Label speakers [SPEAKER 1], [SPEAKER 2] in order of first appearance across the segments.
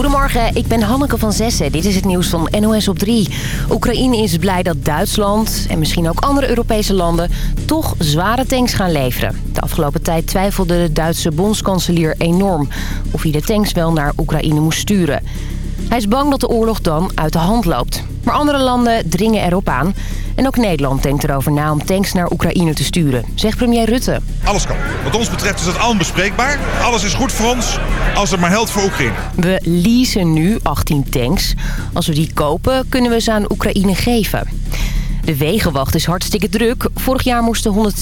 [SPEAKER 1] Goedemorgen, ik ben Hanneke van Zessen. Dit is het nieuws van NOS op 3. Oekraïne is blij dat Duitsland en misschien ook andere Europese landen... toch zware tanks gaan leveren. De afgelopen tijd twijfelde de Duitse bondskanselier enorm... of hij de tanks wel naar Oekraïne moest sturen. Hij is bang dat de oorlog dan uit de hand loopt. Maar andere landen dringen erop aan. En ook Nederland denkt erover na om tanks naar Oekraïne te sturen, zegt premier Rutte.
[SPEAKER 2] Alles kan. Wat ons betreft is dat bespreekbaar. Alles is goed voor ons als het maar helpt voor Oekraïne.
[SPEAKER 1] We leasen nu 18 tanks. Als we die kopen, kunnen we ze aan Oekraïne geven. De wegenwacht is hartstikke druk. Vorig jaar moesten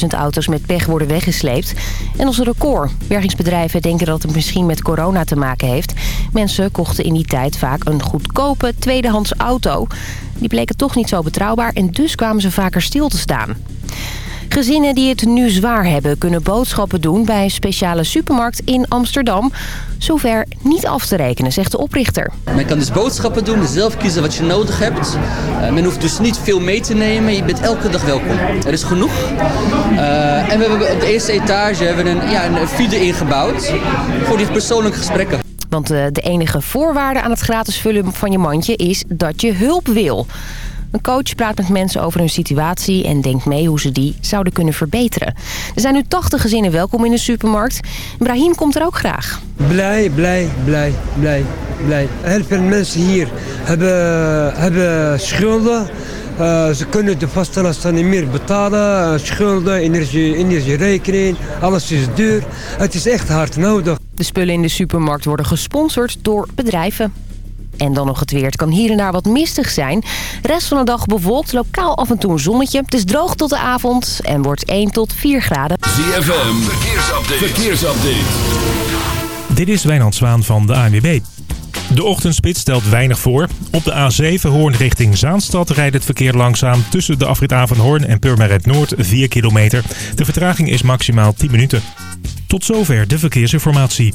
[SPEAKER 1] 177.000 auto's met pech worden weggesleept. En is een record. Bergingsbedrijven denken dat het misschien met corona te maken heeft. Mensen kochten in die tijd vaak een goedkope tweedehands auto. Die bleken toch niet zo betrouwbaar en dus kwamen ze vaker stil te staan. Gezinnen die het nu zwaar hebben kunnen boodschappen doen bij een speciale supermarkt in Amsterdam. Zover niet af te rekenen, zegt de oprichter.
[SPEAKER 3] Men kan dus boodschappen doen, zelf kiezen wat je nodig hebt. Uh, men hoeft dus niet veel mee te nemen, je bent elke dag welkom. Er is genoeg. Uh, en we hebben op de eerste etage hebben een, ja, een feeder ingebouwd voor die persoonlijke gesprekken.
[SPEAKER 1] Want uh, de enige voorwaarde aan het gratis vullen van je mandje is dat je hulp wil. Een coach praat met mensen over hun situatie en denkt mee hoe ze die zouden kunnen verbeteren. Er zijn nu 80 gezinnen welkom in de supermarkt. Brahim komt er ook graag.
[SPEAKER 4] Blij, blij, blij, blij, blij. Heel veel mensen hier hebben, hebben schulden. Uh, ze kunnen de vaste lasten niet meer betalen. Uh, schulden, energie, energierekening, alles is duur. Het is echt hard nodig.
[SPEAKER 1] De spullen in de supermarkt worden gesponsord door bedrijven. En dan nog het weer. Het kan hier en daar wat mistig zijn. De rest van de dag bewolkt, lokaal af en toe een zonnetje. Het is droog tot de avond en wordt 1 tot 4 graden.
[SPEAKER 5] ZFM, verkeersupdate. verkeersupdate.
[SPEAKER 6] Dit is Wijnand Zwaan van de ANWB. De ochtendspits stelt weinig voor. Op de A7 Hoorn richting Zaanstad rijdt het verkeer langzaam tussen de afrit Avanhoorn en Purmerend Noord 4 kilometer. De vertraging is maximaal 10 minuten. Tot zover de verkeersinformatie.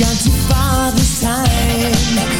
[SPEAKER 7] gone too far this time.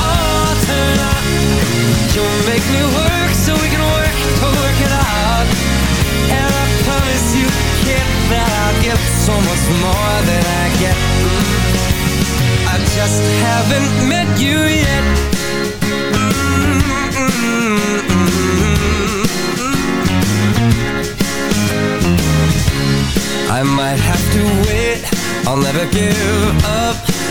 [SPEAKER 8] I'll never give up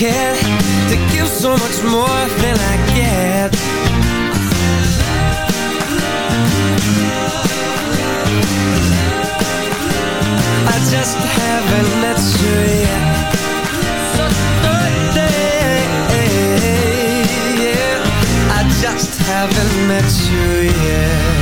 [SPEAKER 8] can To give so much more than I get. I just haven't met you yet. I just haven't met you yet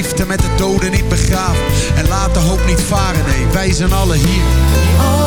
[SPEAKER 9] liefde met de doden niet begraven. En laat de hoop niet varen, nee, wij zijn alle hier.
[SPEAKER 10] Oh,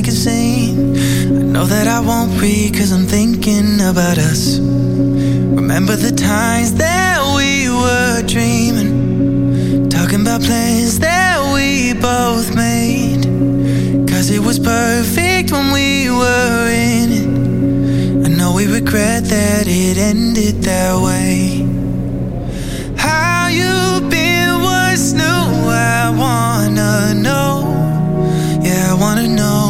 [SPEAKER 11] magazine. I know that I won't read cause I'm thinking about us. Remember the times that we were dreaming. Talking about plans that we both made. Cause it was perfect when we were in it. I know we regret that it ended that way. How you been? What's new? I wanna know. Yeah, I wanna know.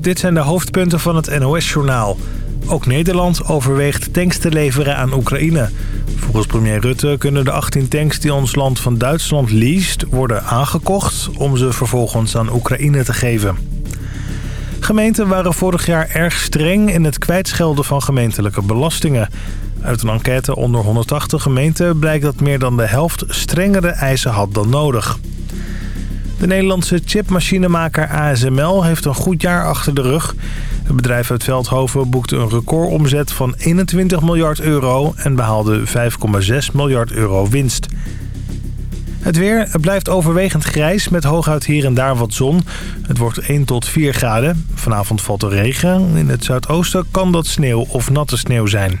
[SPEAKER 12] Dit zijn de hoofdpunten van het NOS-journaal. Ook Nederland overweegt tanks te leveren aan Oekraïne. Volgens premier Rutte kunnen de 18 tanks die ons land van Duitsland leest... worden aangekocht om ze vervolgens aan Oekraïne te geven. Gemeenten waren vorig jaar erg streng in het kwijtschelden van gemeentelijke belastingen. Uit een enquête onder 180 gemeenten blijkt dat meer dan de helft strengere eisen had dan nodig. De Nederlandse chipmachinemaker ASML heeft een goed jaar achter de rug. Het bedrijf uit Veldhoven boekte een recordomzet van 21 miljard euro... en behaalde 5,6 miljard euro winst. Het weer het blijft overwegend grijs met hooguit hier en daar wat zon. Het wordt 1 tot 4 graden. Vanavond valt er regen. In het zuidoosten kan dat sneeuw of natte sneeuw zijn.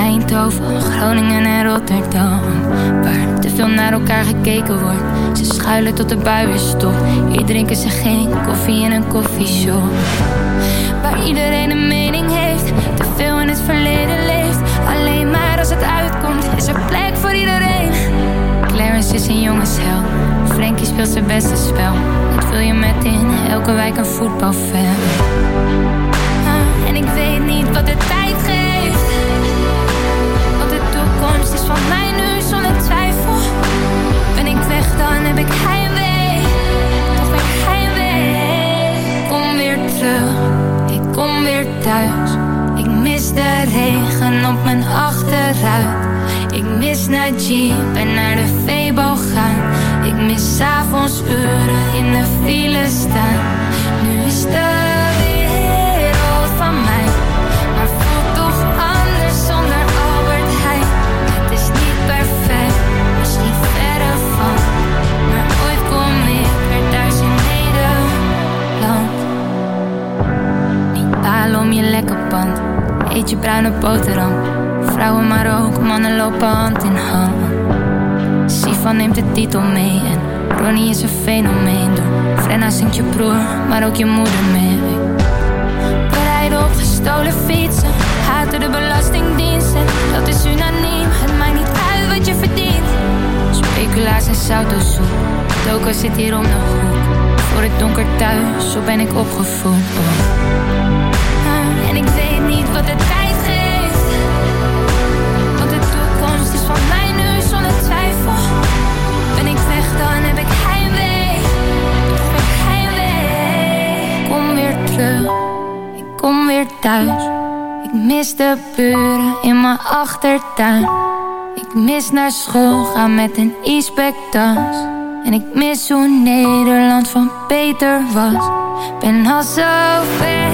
[SPEAKER 13] Eindhoven, Groningen en Rotterdam. Waar te veel naar elkaar gekeken wordt. Ze schuilen tot de bui weer stopt. Hier drinken ze geen koffie in een koffieshop. Waar iedereen een mening heeft, te veel in het verleden leeft. Alleen maar als het uitkomt, is er plek voor iedereen. Clarence is een jongensheld. Frankie speelt zijn beste spel. Dat vul je met in elke wijk een voetbalfan. Ah, En ik weet niet wat de tijd van mij nu zonder twijfel. Ben ik weg, dan heb ik heimwee. Toch heimwee. Ik kom weer terug, ik kom weer thuis. Ik mis de regen op mijn achteruit. Ik mis naar Jeep en naar de Febo gaan. Ik mis avonds uren in de file staan. Nu is de Eet je bruine boterham. Vrouwen maar ook, mannen lopen hand in hand. Sivan neemt de titel mee en Ronnie is een fenomeen. Door Frenna zingt je broer, maar ook je moeder mee. Rijden op gestolen fietsen, haten de belastingdiensten. Dat is unaniem, het maakt niet uit wat je verdient. Speculaas en zout Toko zit hier om de hoek. Voor het donker thuis, zo ben ik opgevoed. In mijn achtertuin. Ik mis naar school gaan met een e-spectas. En ik mis hoe Nederland van Peter was. Ben al zo ver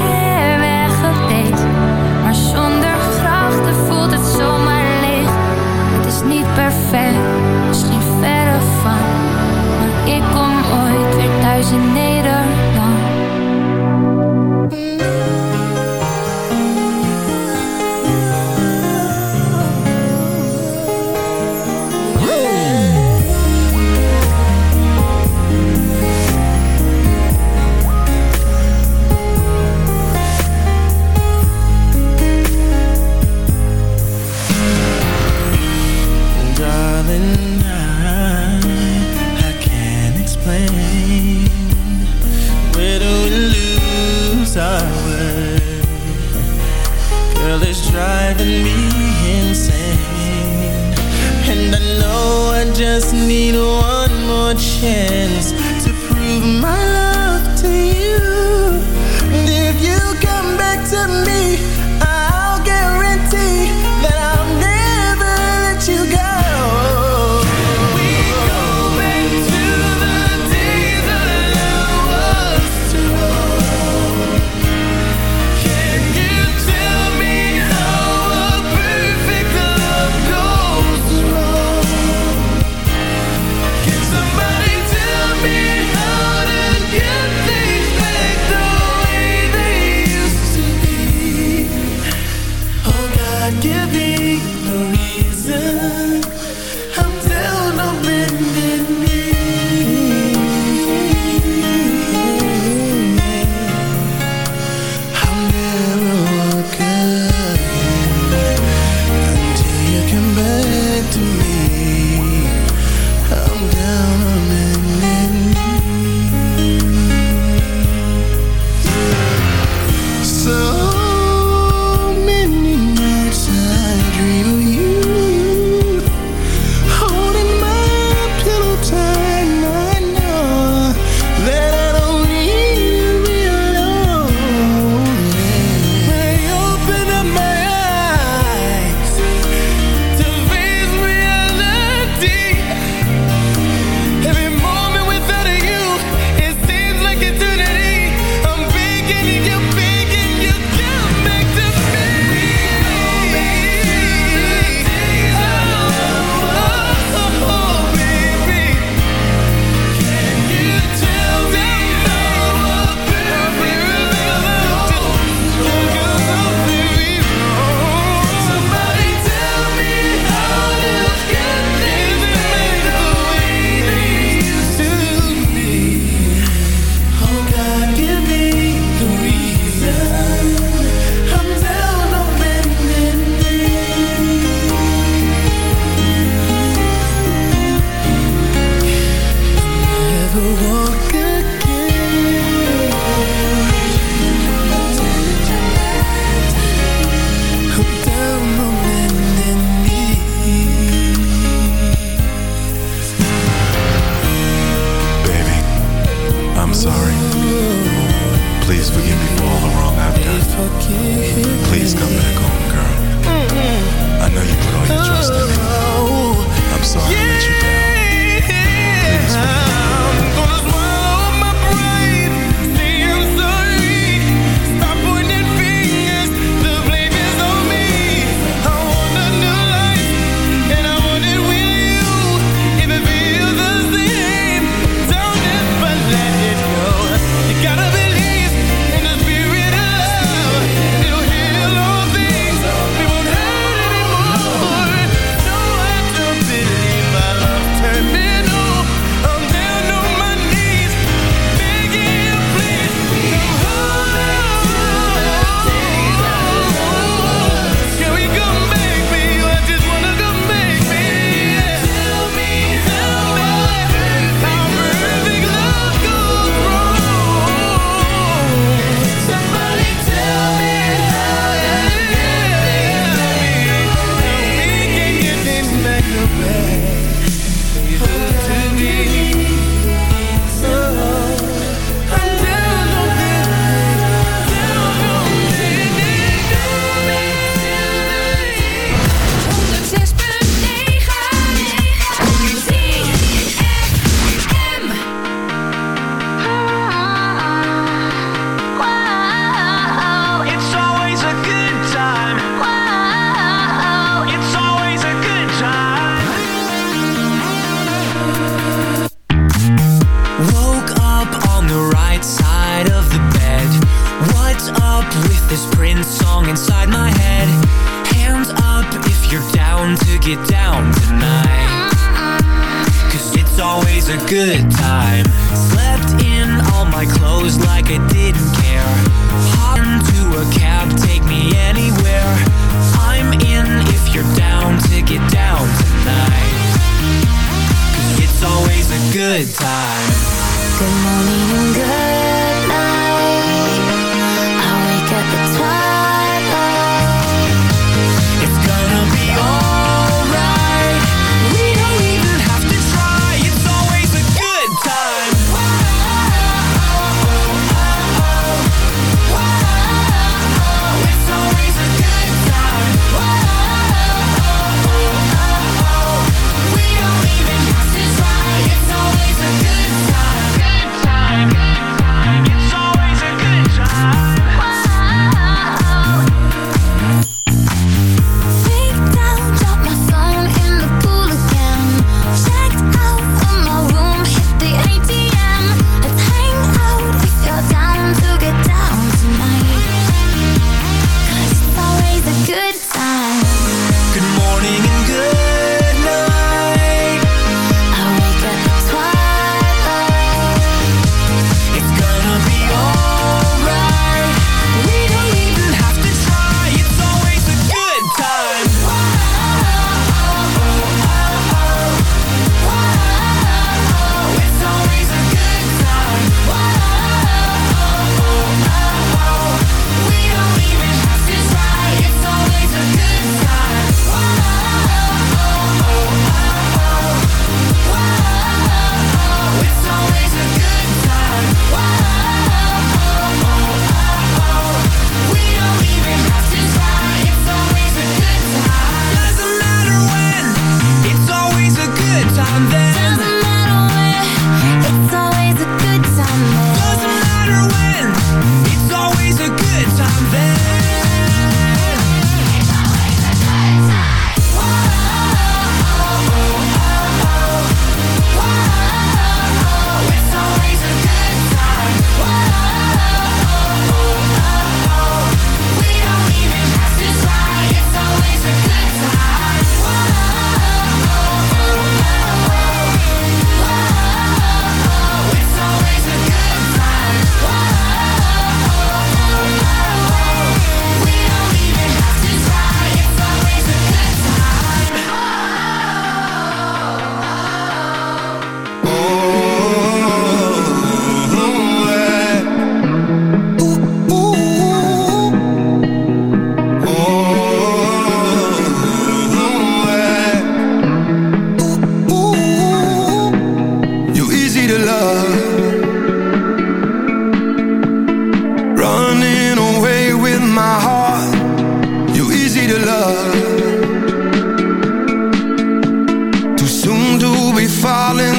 [SPEAKER 11] originator driving me insane. And I know I just need one more chance to prove my love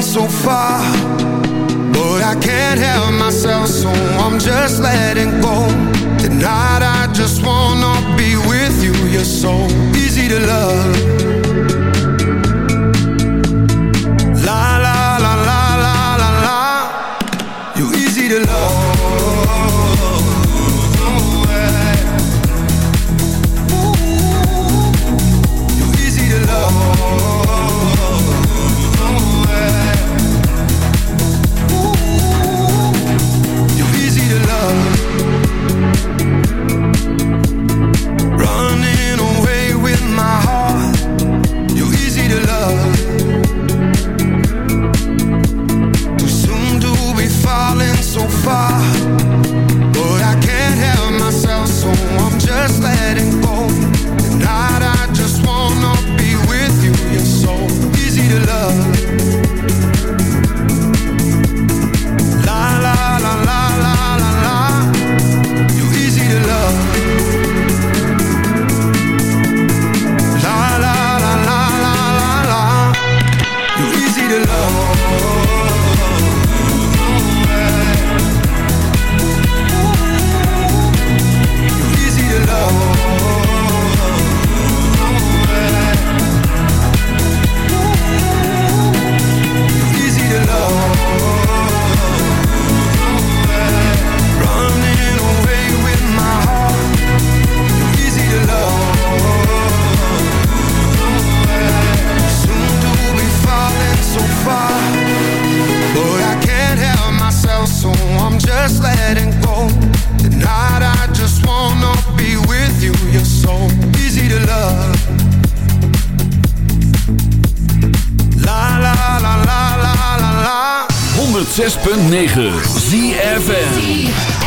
[SPEAKER 14] so far But I can't help myself So I'm just letting go. Tonight I just wanna be with you You're so easy to love.
[SPEAKER 5] 106.9 ZFN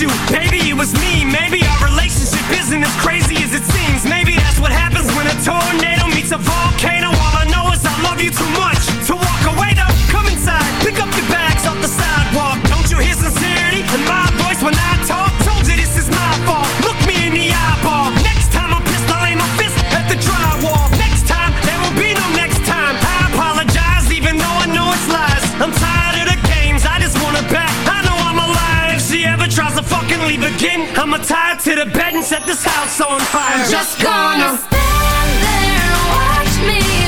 [SPEAKER 13] you.
[SPEAKER 15] again I'ma tie to the bed and set this house on fire.
[SPEAKER 13] I'm just gonna stand there and watch me.